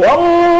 والله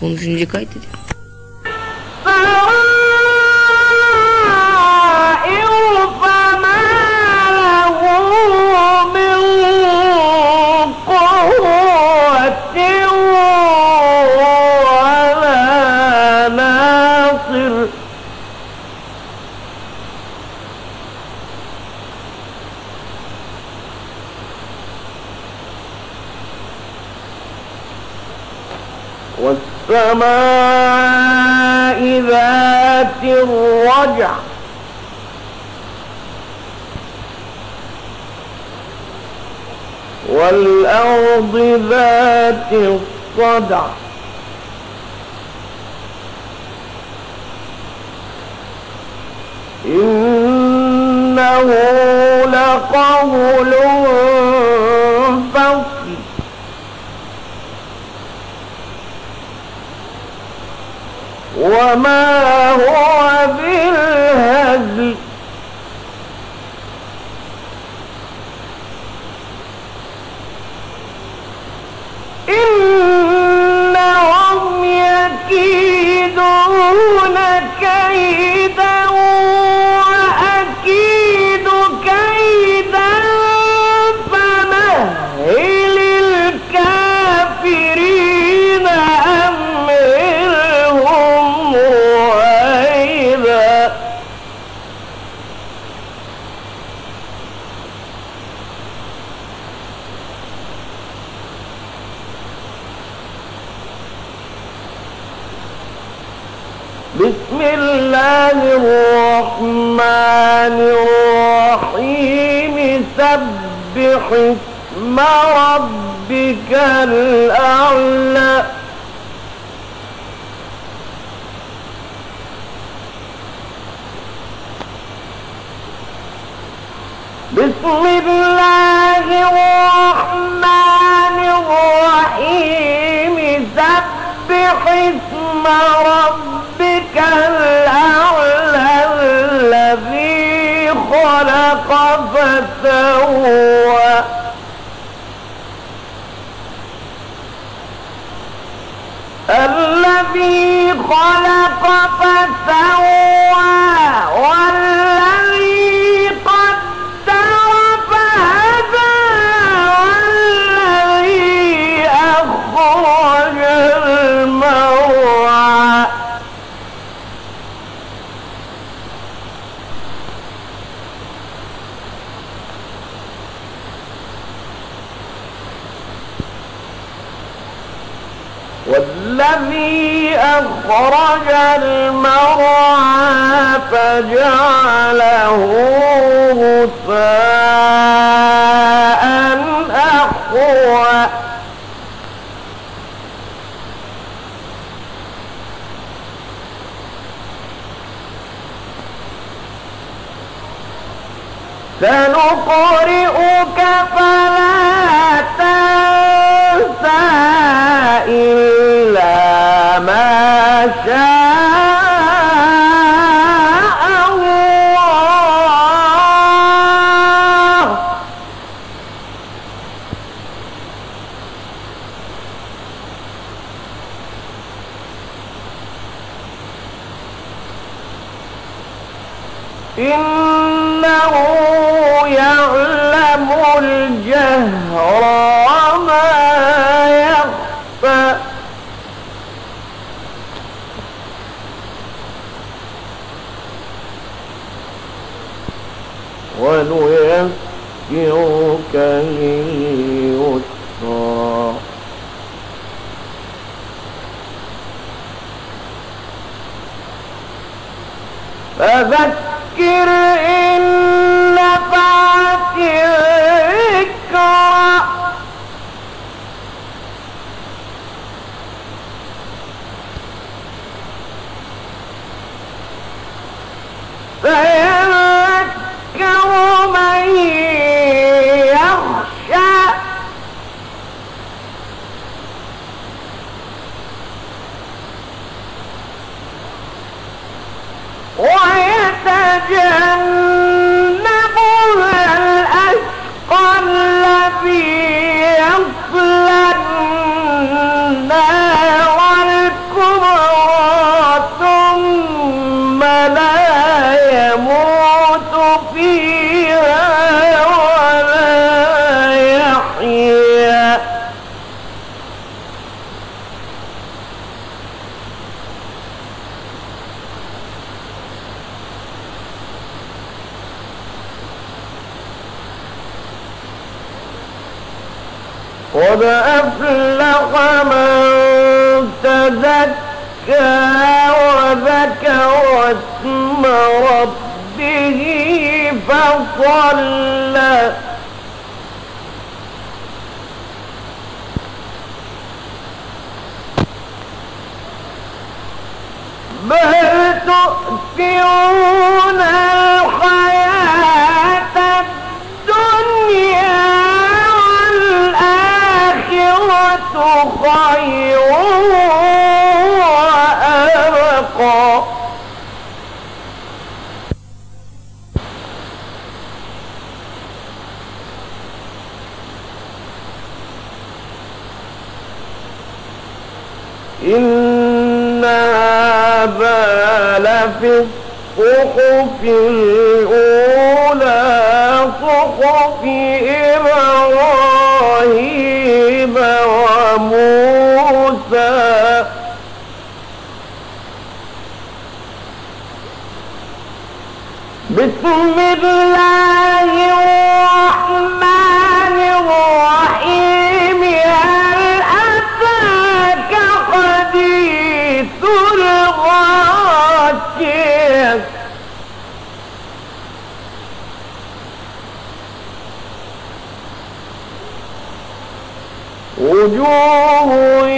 Sonucunu kaydet. سائر فما والسماء ذات الرجع. والأرض ذات الصدع إنه لقول فصل وما هو بالهزل بسم الله الرحمن الرحيم. سبح اسم ربك الأعلى. بسم الله الرحمن الرحيم. سبح اسم ربك الأعلى الذي خلق فسوى الذي خلق أخرج المرعى فجعله غثاء أحوى سنقرئك إنه يعلم الجهر وما يخفى. ونيسرك لليسرى. فذكر إن قد أفلح من تزكى وذكر اسم ربه فصلى. بل تؤثرون في لفي الأولى صحف إبراهيم وموسى. بسم الله وجوه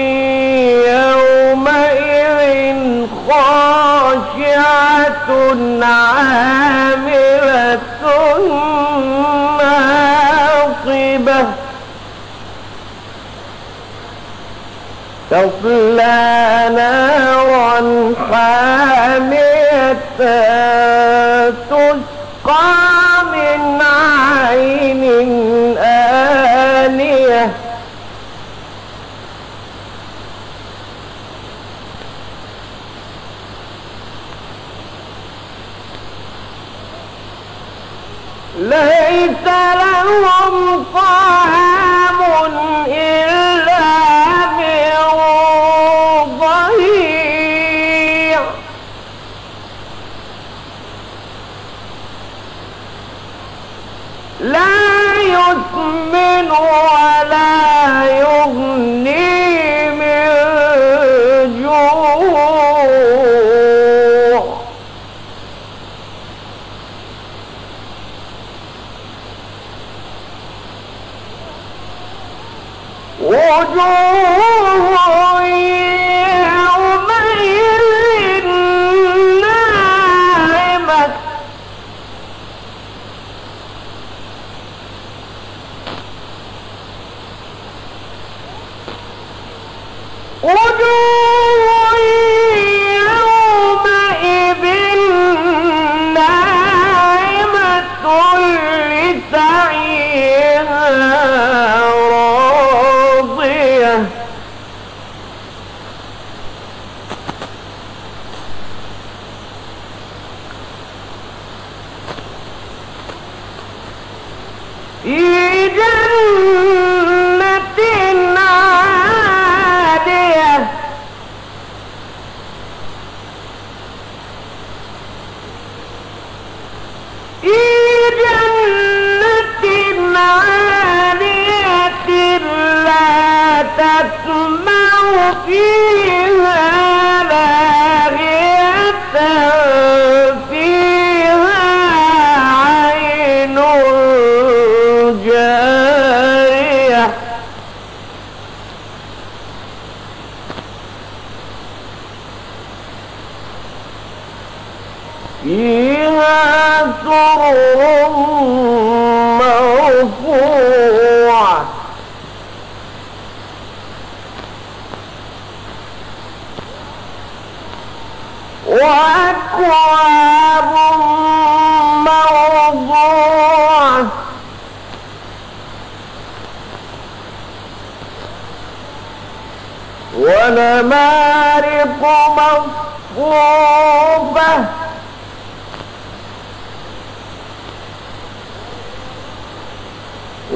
يومئذ خاشعة عاملة ناصبة تصلى نارا حامية.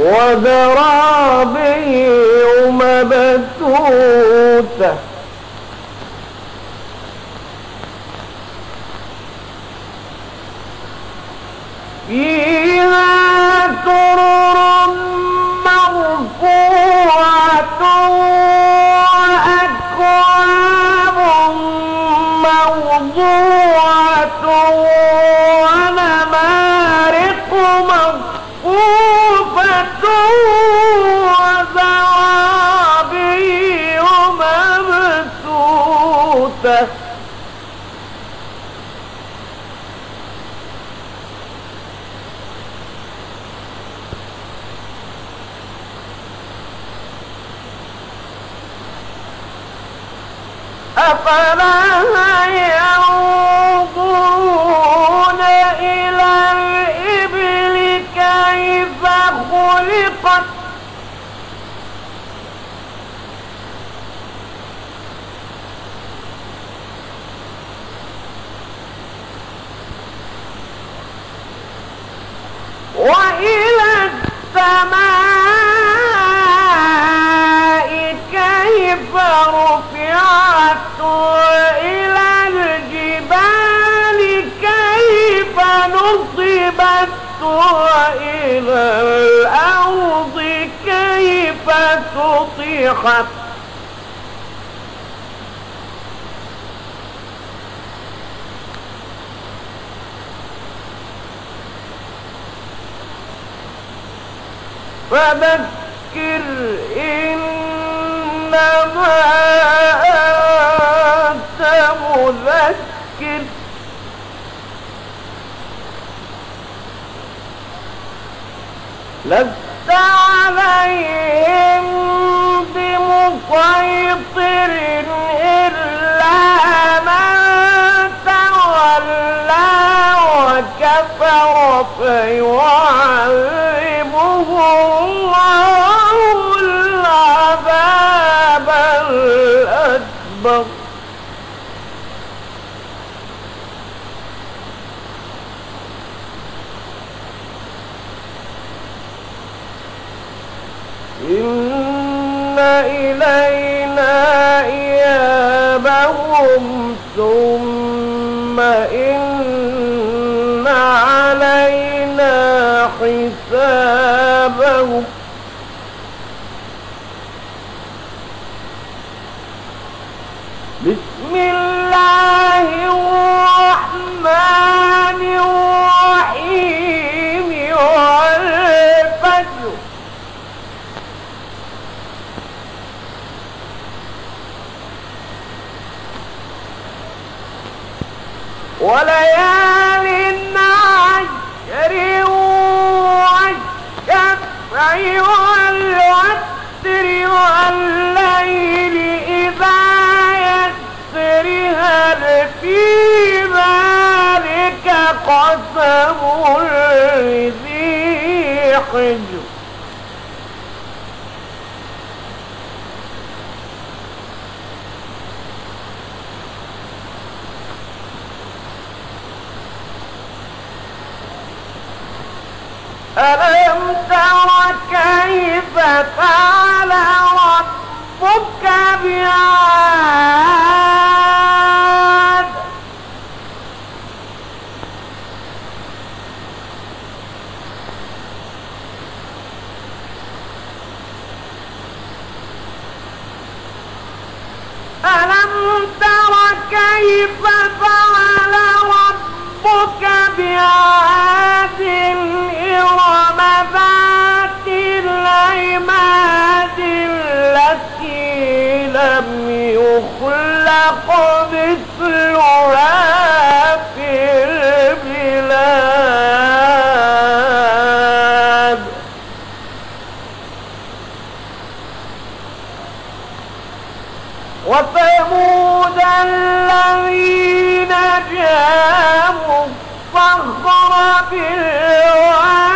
وذرابي مبثوثة في ربه الأرض كيف تطيحت فذكر إنما أنت مذكر. لست عليهم بمسيطر إلا من تولى وكفر فيعذبه الله العذاب الأكبر. ثم إن علينا حسابهم قسم لذي حجر ألم تر كيف فعل ربك بعاد ألم تر كيف فعل ربك بعاد يخلق مثلها في البلاد وثمود الذين جابوا الصخر بالواد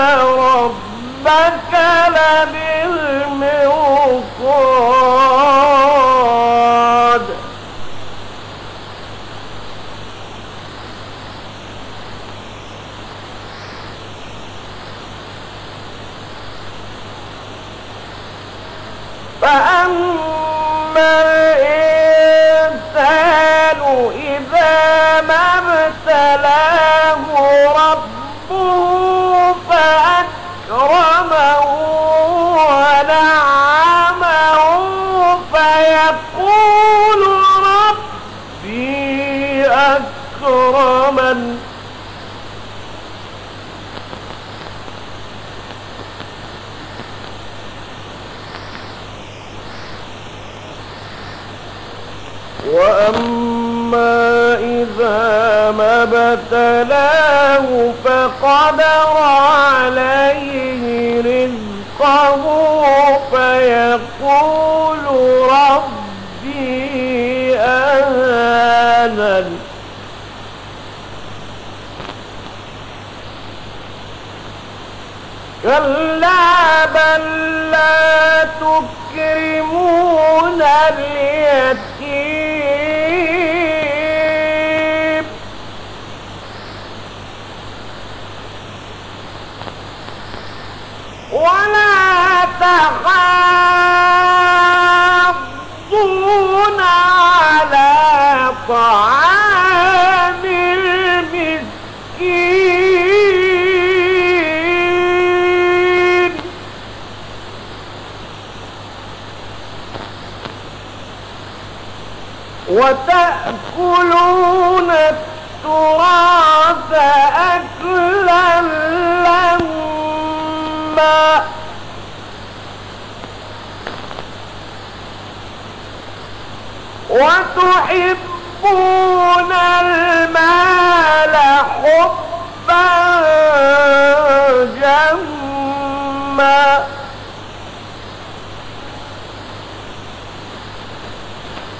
ربك لبالمرصاد فأما ما فقدر عليه رزقه فيقول ربي أهانن كلا بل لا تكرمون يتخافون على طعام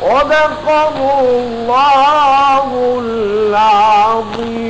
صدق الله العظيم.